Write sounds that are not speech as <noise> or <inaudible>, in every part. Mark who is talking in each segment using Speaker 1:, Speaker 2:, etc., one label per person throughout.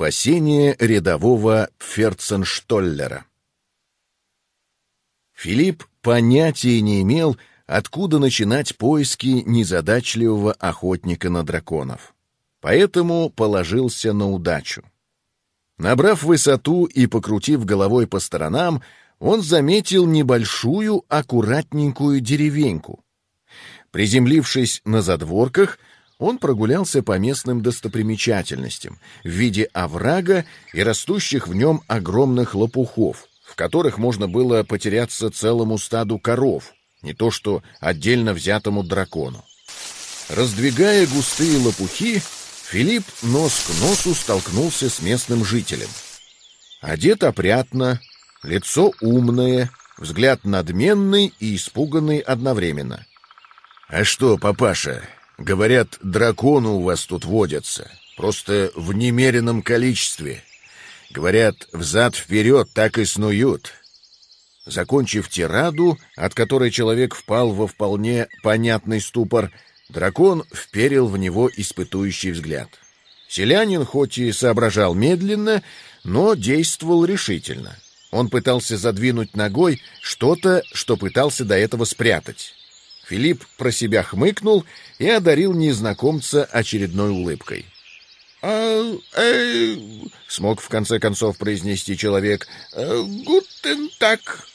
Speaker 1: Спасение рядового Ферценштоллера Филипп понятия не имел, откуда начинать поиски незадачливого охотника на драконов. Поэтому положился на удачу. Набрав высоту и покрутив головой по сторонам, он заметил небольшую аккуратненькую деревеньку. Приземлившись на задворках, он прогулялся по местным достопримечательностям в виде оврага и растущих в нем огромных лопухов, в которых можно было потеряться целому стаду коров, не то что отдельно взятому дракону. Раздвигая густые лопухи, Филипп нос к носу столкнулся с местным жителем. Одет опрятно, лицо умное, взгляд надменный и испуганный одновременно. «А что, папаша, говорят, драконы у вас тут водятся, просто в немеренном количестве. Говорят, взад-вперед так и снуют». Закончив тираду, от которой человек впал во вполне понятный ступор, дракон вперил в него испытующий взгляд. Селянин хоть и соображал медленно, но действовал решительно. Он пытался задвинуть ногой что-то, что пытался до этого спрятать. Филипп про себя хмыкнул и одарил незнакомца очередной улыбкой. «А, э, — смог в конце концов произнести человек, э, — «гутен так».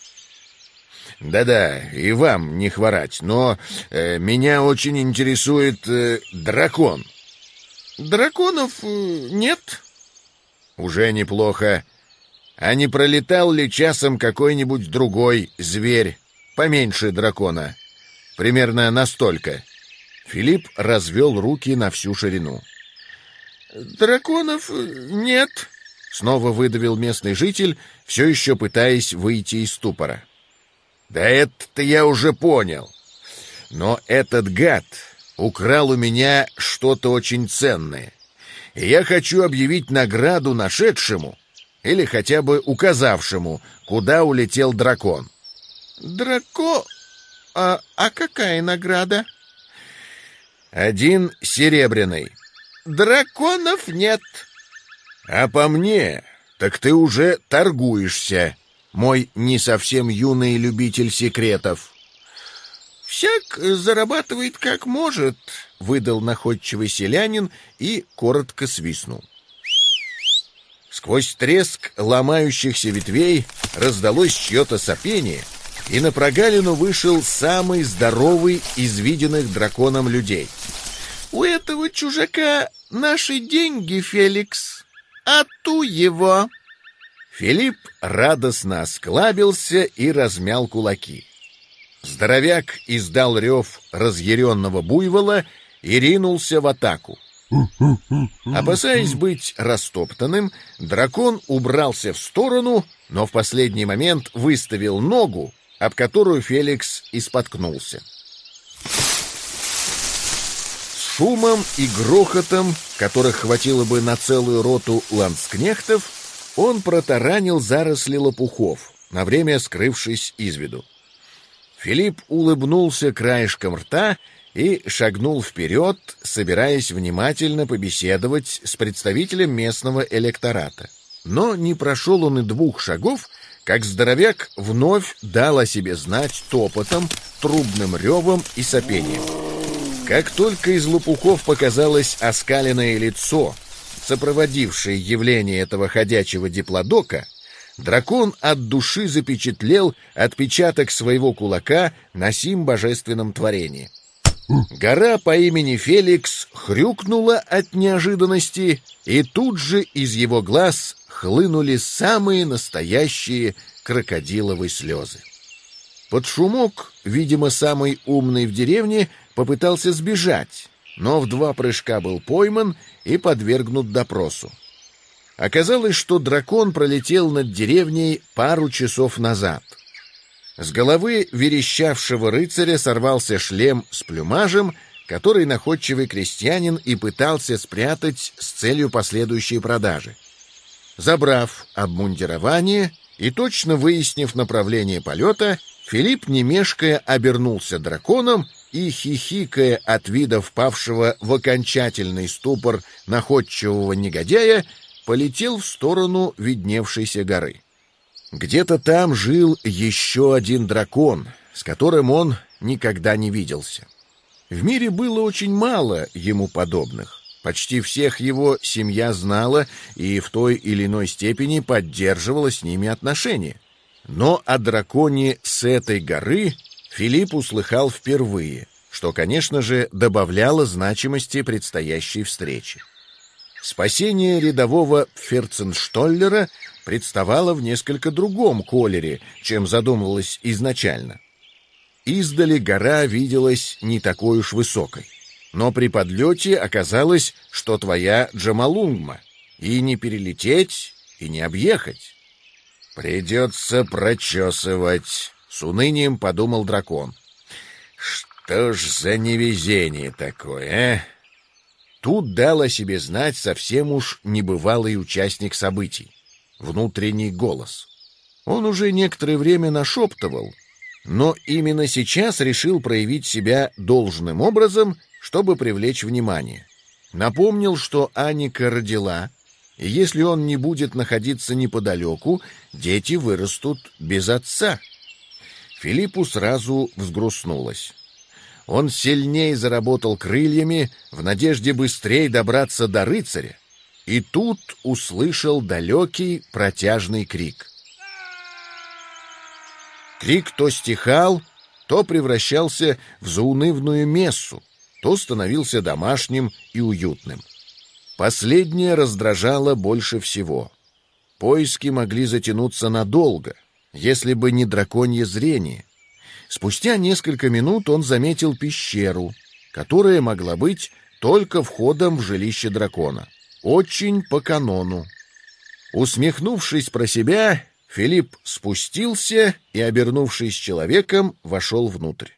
Speaker 1: «Да-да, и вам не хворать, но э, меня очень интересует э, дракон». «Драконов э, нет?» «Уже неплохо. А не пролетал ли часом какой-нибудь другой зверь, поменьше дракона?» Примерно настолько. Филипп развел руки на всю ширину. «Драконов нет», — снова выдавил местный житель, все еще пытаясь выйти из ступора. «Да это я уже понял. Но этот гад украл у меня что-то очень ценное. И я хочу объявить награду нашедшему или хотя бы указавшему, куда улетел дракон». «Драко...» А, а какая награда? Один серебряный. Драконов нет. А по мне, так ты уже торгуешься, мой не совсем юный любитель секретов. Всяк зарабатывает как может, выдал находчивый селянин и коротко свистнул. Сквозь треск ломающихся ветвей раздалось чье-то сопение — и на прогалину вышел самый здоровый из виденных драконом людей. «У этого чужака наши деньги, Феликс, а ту его!» Филипп радостно осклабился и размял кулаки. Здоровяк издал рев разъяренного буйвола и ринулся в атаку. Опасаясь быть растоптанным, дракон убрался в сторону, но в последний момент выставил ногу, об которую Феликс и споткнулся. Шумом и грохотом, которых хватило бы на целую роту ланскнехтов, он протаранил заросли лопухов, на время скрывшись из виду. Филипп улыбнулся краешком рта и шагнул вперед, собираясь внимательно побеседовать с представителем местного электората. Но не прошел он и двух шагов, как здоровяк вновь дал о себе знать топотом, трубным ревом и сопением. Как только из лопухов показалось оскаленное лицо, сопроводившее явление этого ходячего диплодока, дракон от души запечатлел отпечаток своего кулака на сим божественном творении. Гора по имени Феликс хрюкнула от неожиданности, и тут же из его глаз хлынули самые настоящие крокодиловые слезы. Под шумок, видимо, самый умный в деревне, попытался сбежать, но в два прыжка был пойман и подвергнут допросу. Оказалось, что дракон пролетел над деревней пару часов назад. С головы верещавшего рыцаря сорвался шлем с плюмажем, который находчивый крестьянин и пытался спрятать с целью последующей продажи. Забрав обмундирование и точно выяснив направление полета, Филипп, не мешкая, обернулся драконом и, хихикая от вида впавшего в окончательный ступор находчивого негодяя, полетел в сторону видневшейся горы. Где-то там жил еще один дракон, с которым он никогда не виделся. В мире было очень мало ему подобных. Почти всех его семья знала и в той или иной степени поддерживала с ними отношения. Но о драконе с этой горы Филипп услыхал впервые, что, конечно же, добавляло значимости предстоящей встречи. Спасение рядового Ферценштоллера представало в несколько другом колере, чем задумывалось изначально. Издали гора виделась не такой уж высокой но при подлете оказалось, что твоя Джамалунгма, и не перелететь, и не объехать. «Придется прочесывать», — с унынием подумал дракон. «Что ж за невезение такое, а?» Тут дал о себе знать совсем уж небывалый участник событий — внутренний голос. Он уже некоторое время нашептывал, но именно сейчас решил проявить себя должным образом чтобы привлечь внимание. Напомнил, что Аника родила, и если он не будет находиться неподалеку, дети вырастут без отца. Филиппу сразу взгрустнулось. Он сильнее заработал крыльями в надежде быстрее добраться до рыцаря, и тут услышал далекий протяжный крик. Крик то стихал, то превращался в заунывную мессу, то становился домашним и уютным. Последнее раздражало больше всего. Поиски могли затянуться надолго, если бы не драконье зрение. Спустя несколько минут он заметил пещеру, которая могла быть только входом в жилище дракона. Очень по канону. Усмехнувшись про себя, Филипп спустился и, обернувшись человеком, вошел внутрь.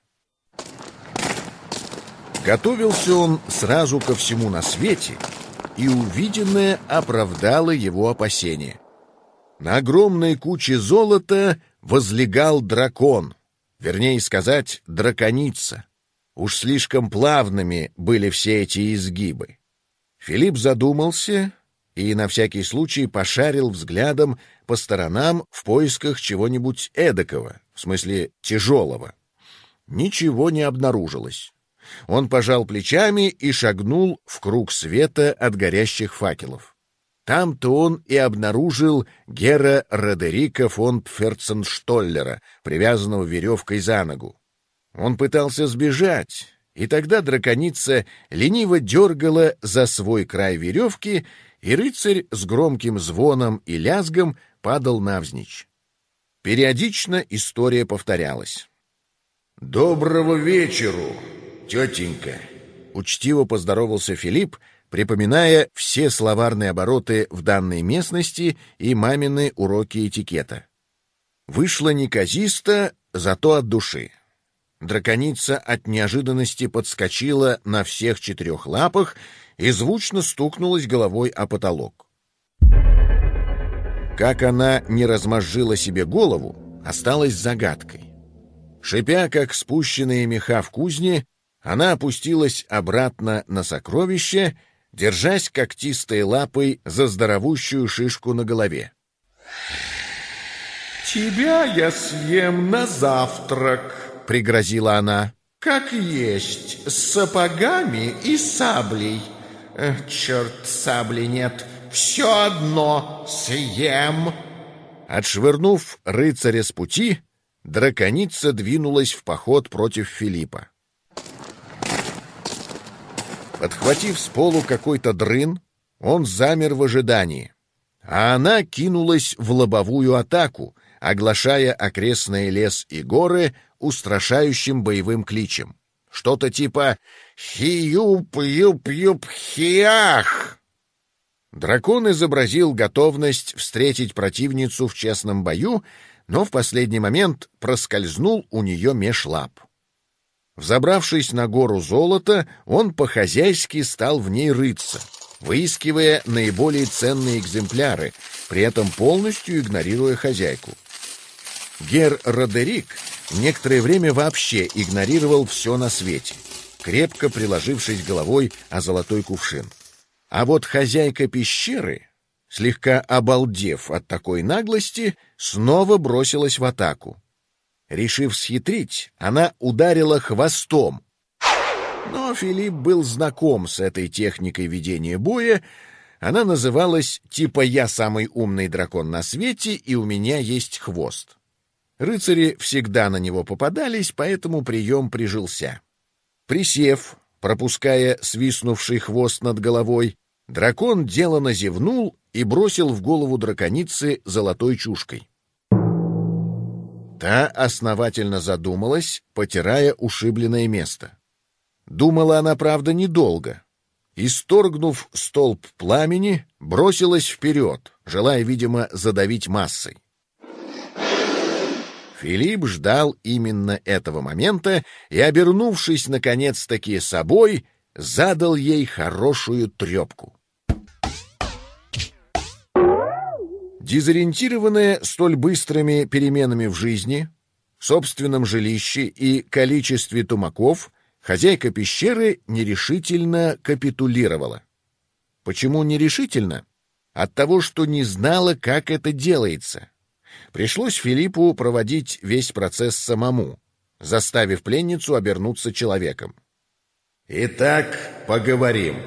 Speaker 1: Готовился он сразу ко всему на свете, и увиденное оправдало его опасения. На огромной куче золота возлегал дракон, вернее сказать, драконица. Уж слишком плавными были все эти изгибы. Филипп задумался и на всякий случай пошарил взглядом по сторонам в поисках чего-нибудь эдакого, в смысле тяжелого. Ничего не обнаружилось. Он пожал плечами и шагнул в круг света от горящих факелов. Там-то он и обнаружил Гера Родерика фон Пферценштоллера, привязанного веревкой за ногу. Он пытался сбежать, и тогда драконица лениво дергала за свой край веревки, и рыцарь с громким звоном и лязгом падал навзничь. Периодично история повторялась. «Доброго вечеру!» Тетенька!» Учтиво поздоровался Филипп, припоминая все словарные обороты в данной местности и мамины уроки этикета. Вышло неказисто, зато от души. Драконица от неожиданности подскочила на всех четырех лапах и звучно стукнулась головой о потолок. Как она не размозжила себе голову, осталась загадкой. Шипя, как спущенные меха в кузне, она опустилась обратно на сокровище, держась когтистой лапой за здоровущую шишку на голове.
Speaker 2: «Тебя я съем на завтрак», — пригрозила она. «Как есть, с сапогами и саблей. черт, сабли нет, все одно съем».
Speaker 1: Отшвырнув рыцаря с пути, драконица двинулась в поход против Филиппа. Подхватив с полу какой-то дрын, он замер в ожидании. А она кинулась в лобовую атаку, оглашая окрестные лес и горы устрашающим боевым кличем. Что-то типа «Хи-юп-юп-юп-хиах!» Дракон изобразил готовность встретить противницу в честном бою, но в последний момент проскользнул у нее меж лап. Взобравшись на гору золота, он по-хозяйски стал в ней рыться, выискивая наиболее ценные экземпляры, при этом полностью игнорируя хозяйку. Гер Родерик некоторое время вообще игнорировал все на свете, крепко приложившись головой о золотой кувшин. А вот хозяйка пещеры слегка обалдев от такой наглости, снова бросилась в атаку. Решив схитрить, она ударила хвостом. Но Филипп был знаком с этой техникой ведения боя. Она называлась типа «Я самый умный дракон на свете, и у меня есть хвост». Рыцари всегда на него попадались, поэтому прием прижился. Присев, пропуская свистнувший хвост над головой, дракон делано зевнул и бросил в голову драконицы золотой чушкой. Та основательно задумалась, потирая ушибленное место. Думала она, правда, недолго. Исторгнув столб пламени, бросилась вперед, желая, видимо, задавить массой. Филипп ждал именно этого момента и, обернувшись наконец-таки собой, задал ей хорошую трепку. Дезориентированная столь быстрыми переменами в жизни, собственном жилище и количестве тумаков, хозяйка пещеры нерешительно капитулировала. Почему нерешительно? От того, что не знала, как это делается — Пришлось Филиппу проводить весь процесс самому, заставив пленницу обернуться человеком.
Speaker 2: «Итак, поговорим.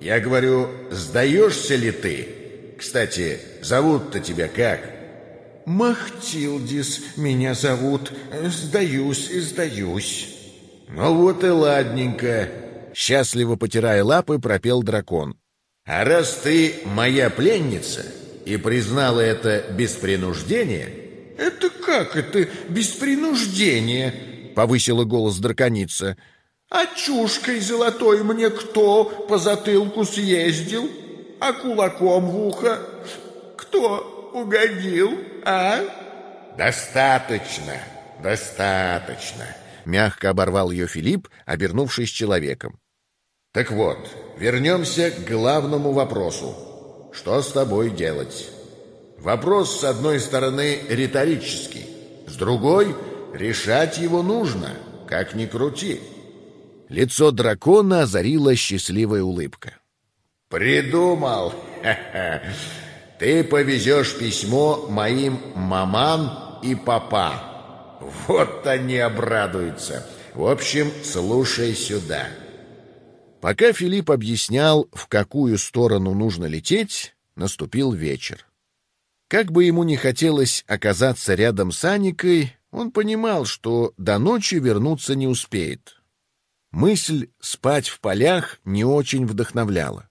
Speaker 2: Я говорю, сдаешься ли ты? Кстати, зовут-то тебя как?»
Speaker 3: «Махтилдис меня зовут. Сдаюсь сдаюсь».
Speaker 2: «Ну вот и ладненько», —
Speaker 1: счастливо потирая лапы, пропел дракон.
Speaker 2: «А раз ты моя пленница, и признала это без принуждения?
Speaker 3: «Это как это без принуждения?»
Speaker 1: — повысила голос драконица.
Speaker 3: «А чушкой золотой мне кто по затылку съездил? А кулаком в ухо? Кто угодил, а?»
Speaker 2: «Достаточно, достаточно», — мягко оборвал ее Филипп, обернувшись человеком. «Так вот, вернемся к главному вопросу. Что с тобой делать? Вопрос, с одной стороны, риторический, с другой — решать его нужно, как ни крути.
Speaker 1: Лицо дракона озарила счастливая улыбка.
Speaker 2: «Придумал! <laughs> Ты повезешь письмо моим маман и папа. Вот они обрадуются. В общем, слушай сюда».
Speaker 1: Пока Филипп объяснял, в какую сторону нужно лететь, наступил вечер. Как бы ему ни хотелось оказаться рядом с Аникой, он понимал, что до ночи вернуться не успеет. Мысль спать в полях не очень вдохновляла.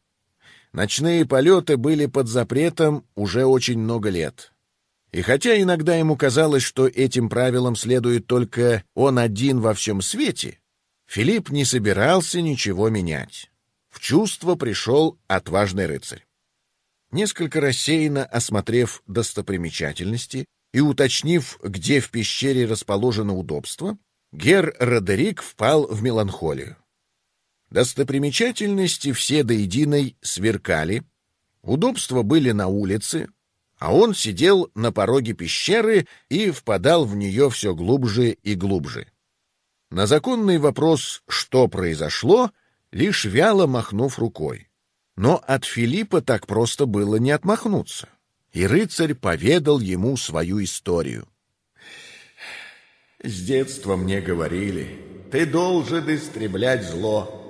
Speaker 1: Ночные полеты были под запретом уже очень много лет. И хотя иногда ему казалось, что этим правилам следует только он один во всем свете, Филипп не собирался ничего менять. В чувство пришел отважный рыцарь. Несколько рассеянно осмотрев достопримечательности и уточнив, где в пещере расположено удобство, Гер Родерик впал в меланхолию. Достопримечательности все до единой сверкали, удобства были на улице, а он сидел на пороге пещеры и впадал в нее все глубже и глубже. На законный вопрос «что произошло?» лишь вяло махнув рукой. Но от Филиппа так просто было не отмахнуться, и рыцарь поведал ему свою историю.
Speaker 2: «С детства мне говорили, ты должен истреблять зло.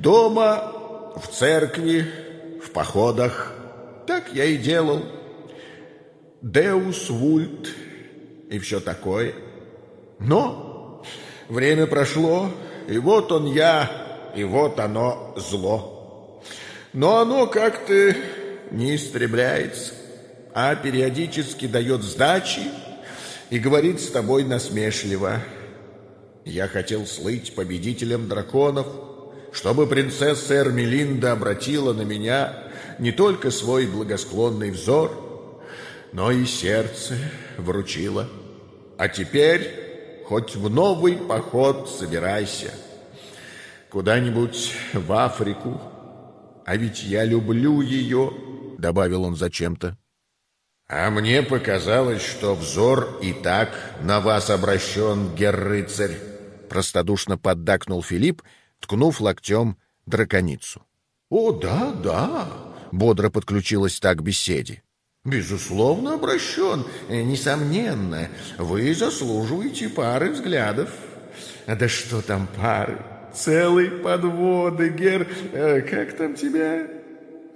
Speaker 2: Дома, в церкви, в походах. Так я и делал. Деус вульт и все такое. Но Время прошло, и вот он я, и вот оно зло. Но оно как-то не истребляется, а периодически дает сдачи и говорит с тобой насмешливо. Я хотел слыть победителем драконов, чтобы принцесса Эрмелинда обратила на меня не только свой благосклонный взор, но и сердце вручила. А теперь хоть в новый поход собирайся. Куда-нибудь в Африку. А ведь я люблю ее, — добавил он зачем-то. А мне показалось, что взор и так на вас обращен, гер-рыцарь, — простодушно поддакнул Филипп, ткнув локтем драконицу.
Speaker 3: — О, да, да,
Speaker 1: бодро подключилась так к беседе.
Speaker 2: Безусловно, обращен. Э, несомненно, вы заслуживаете пары взглядов. Да что там пары? Целой подводы, Гер... Э, как там тебя?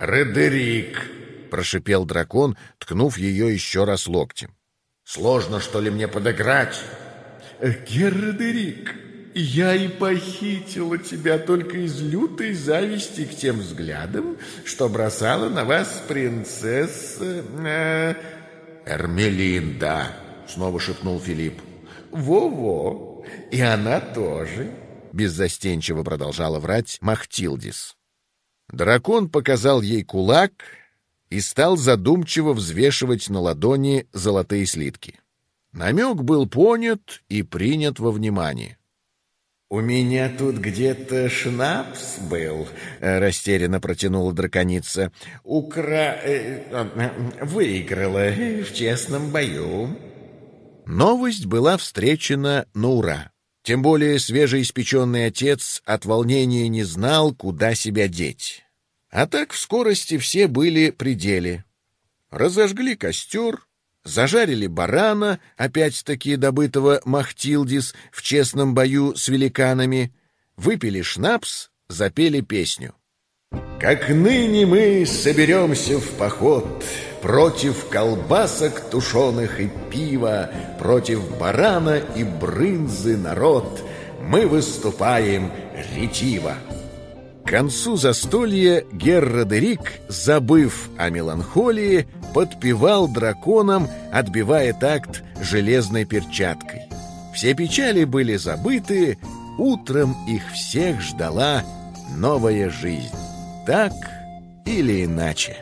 Speaker 1: Редерик, прошипел дракон, ткнув ее еще раз локтем.
Speaker 2: Сложно, что ли, мне подыграть?
Speaker 3: Э, Гер Редерик, я и похитила тебя только из лютой зависти к тем взглядам, что бросала на вас принцесса... Э,
Speaker 2: Эрмелинда, снова шепнул Филипп.
Speaker 3: Во-во, и она тоже,
Speaker 1: беззастенчиво продолжала врать Махтилдис. Дракон показал ей кулак и стал задумчиво взвешивать на ладони золотые слитки. Намек был понят и принят во внимание.
Speaker 3: «У меня тут где-то шнапс был», — растерянно протянула драконица. «Укра... Э, э, выиграла в честном бою».
Speaker 1: Новость была встречена на ура. Тем более свежеиспеченный отец от волнения не знал, куда себя деть. А так в скорости все были при деле. Разожгли костер, зажарили барана, опять-таки добытого Махтилдис в честном бою с великанами, выпили шнапс, запели песню.
Speaker 2: «Как ныне мы соберемся в поход против колбасок тушеных и пива, против барана и брынзы народ, мы выступаем ретиво».
Speaker 1: Концу застолья Герродерик, забыв о меланхолии, подпевал драконам, отбивая такт железной перчаткой. Все печали были забыты, утром их всех ждала новая жизнь. Так или иначе.